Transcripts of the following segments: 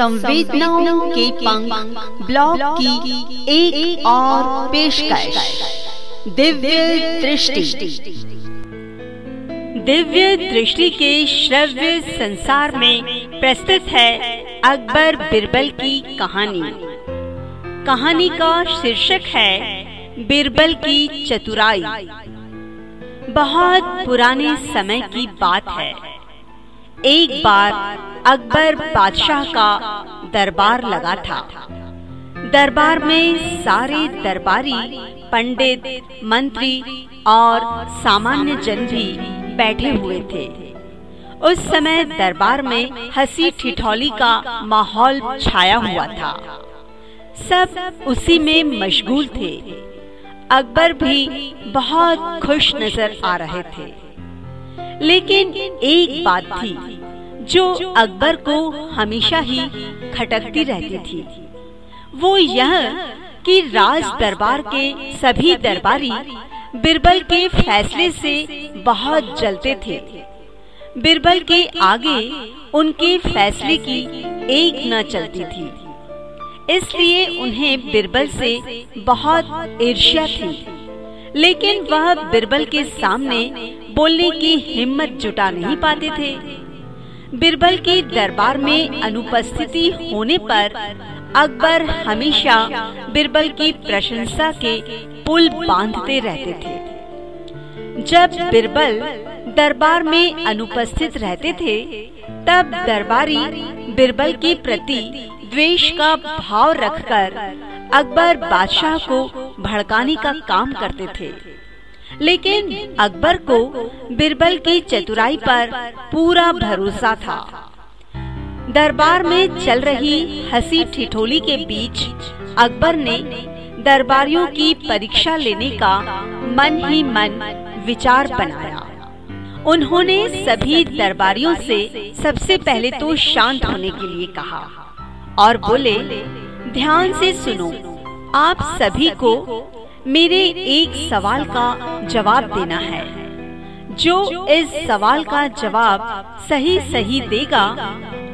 संवेदनाओं के पंख ब्लॉग की एक, और पेशकश। दिव्य दृष्टि। दिव्य दृष्टि के श्रव्य संसार में प्रस्तुत है अकबर बिरबल की कहानी। कहानी का शीर्षक है बिरबल की चतुराई। बहुत पुराने समय की बात है। एक बार अकबर बादशाह का दरबार लगा था। दरबार में सारे दरबारी, पंडित, मंत्री और सामान्य जन भी बैठे हुए थे। उस समय दरबार में हँसी ठिठौली का माहौल छाया हुआ था। सब उसी में मशगूल थे। अकबर भी बहुत खुश नज़र आ रहे थे। लेकिन एक बात थी जो अकबर को हमेशा ही खटकती रहती थी। वो यह कि राज दरबार के सभी दरबारी बिरबल के फैसले से बहुत जलते थे। बिरबल के आगे उनके फैसले की एक न चलती थी। इसलिए उन्हें बिरबल से बहुत ईर्ष्या थी। लेकिन वह बिरबल के सामने बोलने की हिम्मत जुटा नहीं पाते थे। बिरबल के दरबार में अनुपस्थिति होने पर अकबर हमेशा बिरबल की प्रशंसा के पुल बांधते रहते थे। जब बिरबल दरबार में अनुपस्थित रहते थे, तब दरबारी बिरबल के प्रति द्वेष का भाव रखकर अकबर बादशाह को भड़काने का काम करते थे। लेकिन अकबर को बिरबल की चतुराई पर पूरा भरोसा था। दरबार में चल रही हँसी ठिठोली के बीच अकबर ने दरबारियों की परीक्षा लेने का मन ही मन विचार बनाया। उन्होंने सभी दरबारियों से सबसे पहले तो शांत होने के लिए कहा और बोले, ध्यान से सुनो, आप सभी को मेरे एक सवाल का जवाब देना है। जो इस सवाल का जवाब सही सही देगा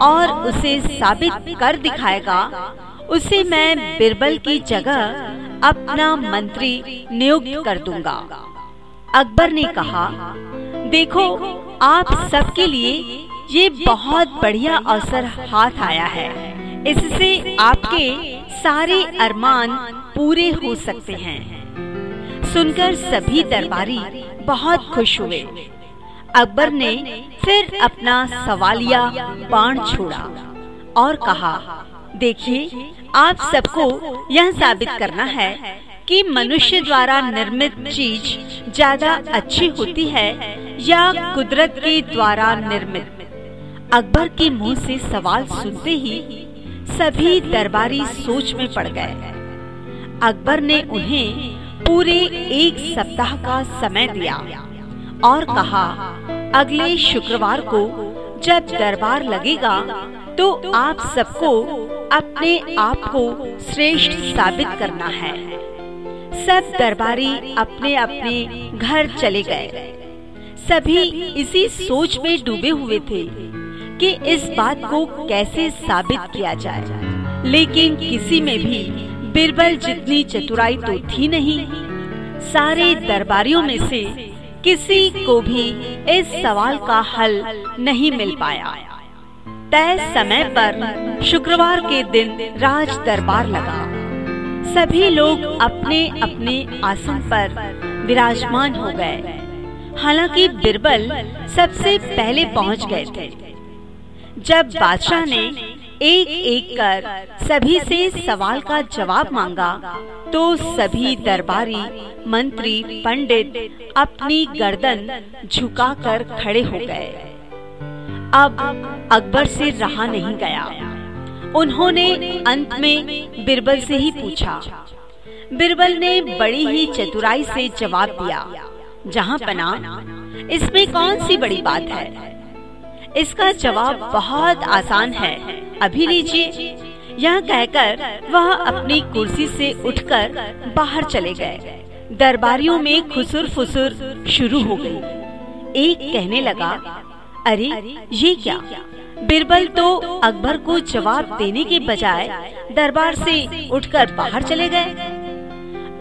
और उसे साबित कर दिखाएगा, उसे मैं बिरबल की जगह अपना मंत्री नियुक्त कर दूँगा। अकबर ने कहा, देखो, आप सबके लिए ये बहुत बढ़िया अवसर हाथ आया है। इससे आपके सारे अरमान पूरे हो सकते हैं। सुनकर सभी दरबारी बहुत खुश हुए। अकबर ने फिर अपना सवालिया बाण छोड़ा और कहा, देखिए, आप सबको यह साबित करना है कि मनुष्य द्वारा निर्मित चीज़ ज़्यादा अच्छी होती है या कुदरत के द्वारा निर्मित? अकबर के मुँह से सवाल सुनते ही सभी दरबारी सोच में पड़ गए। अकबर ने उन्हें पूरे एक सप्ताह का समय दिया और कहा, अगले शुक्रवार को जब दरबार लगेगा तो आप सबको अपने आप को श्रेष्ठ साबित करना है। सब दरबारी अपने अपने घर चले गए। सभी इसी सोच में डूबे हुए थे। कि इस बात को कैसे साबित किया जाए। लेकिन किसी में भी बिरबल जितनी चतुराई तो थी नहीं। सारे दरबारियों में से किसी को भी इस सवाल का हल नहीं मिल पाया। तय समय पर शुक्रवार के दिन राज दरबार लगा। सभी लोग अपने अपने आसन पर विराजमान हो गए। हालाँकि बिरबल सबसे पहले पहुँच गए थे। जब बादशाह ने एक एक कर सभी से सवाल का जवाब मांगा तो सभी दरबारी, मंत्री, पंडित अपनी गर्दन झुकाकर खड़े हो गए। अब अकबर से रहा नहीं गया। उन्होंने अंत में बिरबल से ही पूछा। बिरबल ने बड़ी ही चतुराई से जवाब दिया, जहाँ पना इसमें कौन सी बड़ी बात है? इसका जवाब बहुत आसान है। अभी लीजिए। यह कहकर वह अपनी कुर्सी से उठकर बाहर चले गए। दरबारियों में खुसुर फुसुर शुरू हो गई। एक कहने लगा, अरे, ये क्या? बिरबल तो अकबर को जवाब देने के बजाय दरबार से उठकर बाहर चले गए।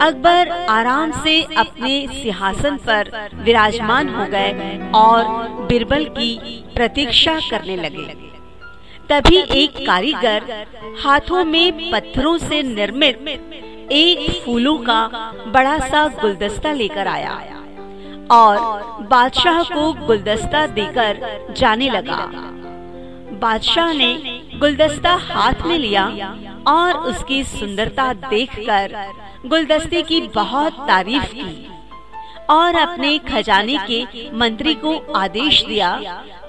अकबर आराम से अपने सिंहासन पर विराजमान हो गए और बिरबल की प्रतीक्षा करने लगे। तभी एक कारीगर हाथों में पत्थरों से निर्मित एक फूलों का बड़ा सा गुलदस्ता लेकर आया और बादशाह को गुलदस्ता देकर जाने लगा। बादशाह ने गुलदस्ता हाथ में लिया और उसकी सुंदरता देखकर गुलदस्ते की बहुत तारीफ़ की और अपने खजाने के मंत्री को आदेश दिया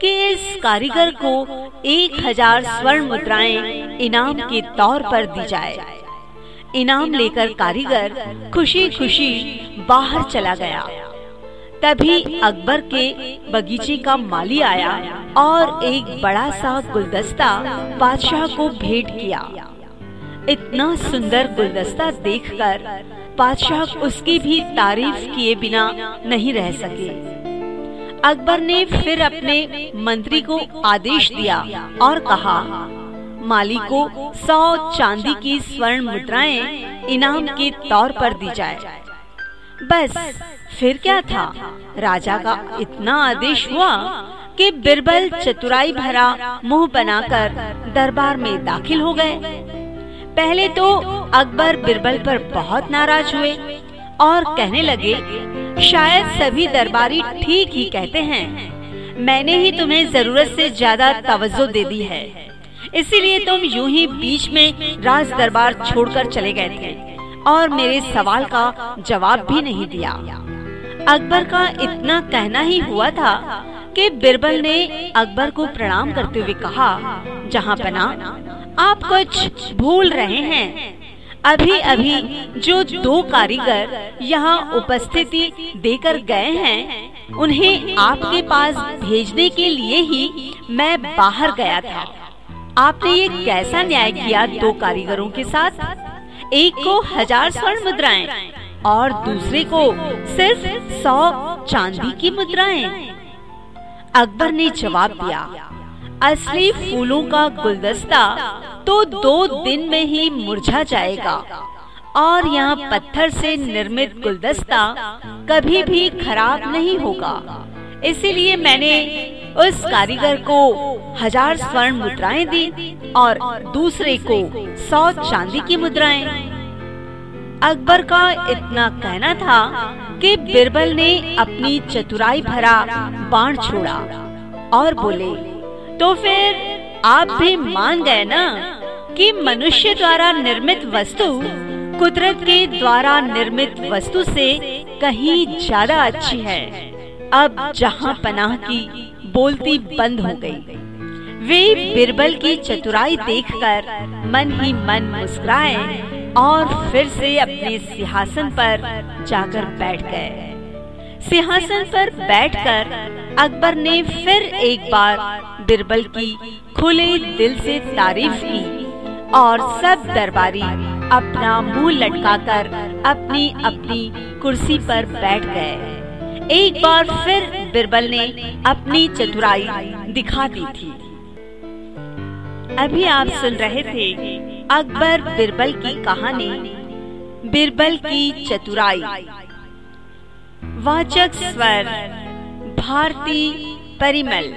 कि इस कारीगर को एक हज़ार स्वर्ण मुद्राएँ इनाम के तौर पर दी जाए। इनाम लेकर कारीगर खुशी खुशी बाहर चला गया। तभी अकबर के बगीचे का माली आया और एक बड़ा सा गुलदस्ता बादशाह को भेंट किया। इतना सुंदर गुलदस्ता देखकर बादशाह उसकी भी तारीफ़ किए बिना नहीं रह सके। अकबर ने फिर अपने मंत्री को आदेश दिया और कहा माली को सौ चांदी की स्वर्ण मुद्राएँ इनाम के तौर पर दी जाए। बस, फिर क्या था? राजा का इतना आदेश हुआ कि बिरबल चतुराई भरा मुँह बनाकर दरबार में दाखिल हो गए। पहले तो अकबर बिरबल पर बहुत नाराज़ हुए और कहने लगे, शायद सभी दरबारी ठीक ही कहते हैं। मैंने ही तुम्हें ज़रूरत से ज़्यादा तवज्जो दे दी है। इसीलिए तुम यूँ ही बीच में राज दरबार छोड़कर चले गए थे और मेरे सवाल का जवाब भी नहीं दिया। अकबर का इतना कहना ही हुआ था कि बिरबल ने अकबर को प्रणाम करते हुए कहा, जहाँ पना, आप कुछ भूल रहे हैं। अभी अभी जो दो कारीगर यहाँ उपस्थिति देकर गए हैं, उन्हें आपके पास भेजने के लिए ही मैं बाहर गया था। आपने ये कैसा न्याय किया दो कारीगरों के साथ? एक को हज़ार स्वर्ण मुद्राएँ और दूसरे को सिर्फ़ सौ चांदी की मुद्राएँ। अकबर ने जवाब दिया, असली फूलों का गुलदस्ता तो दो दिन में ही मुरझा जाएगा, और यहाँ पत्थर से निर्मित गुलदस्ता कभी भी खराब नहीं होगा। इसीलिए मैंने उस कारीगर को हज़ार स्वर्ण मुद्राएँ दी और दूसरे को सौ चांदी की मुद्राएँ। अकबर का इतना कहना था कि बिरबल ने अपनी चतुराई भरा बाण छोड़ा और बोले तो फिर आप भी मान गए ना कि मनुष्य द्वारा निर्मित वस्तु कुदरत के द्वारा निर्मित वस्तु से कहीं ज़्यादा अच्छी है अब जहाँ पनाह की बोलती बंद हो गई। वे बिरबल की चतुराई देखकर मन ही मन मुस्कुराए और फिर से अपने सिंहासन पर जाकर बैठ गए। सिंहासन पर बैठकर अकबर ने फिर एक बार बिरबल की खुले दिल से तारीफ़ की और सब दरबारी अपना मुँह लटकाकर अपनी अपनी कुर्सी पर बैठ गए। एक बार फिर बिरबल ने अपनी चतुराई दिखा दी थी। अभी आप सुन रहे थे अकबर बिरबल की कहानी बिरबल की चतुराई। वाचक स्वर भारती परिमल।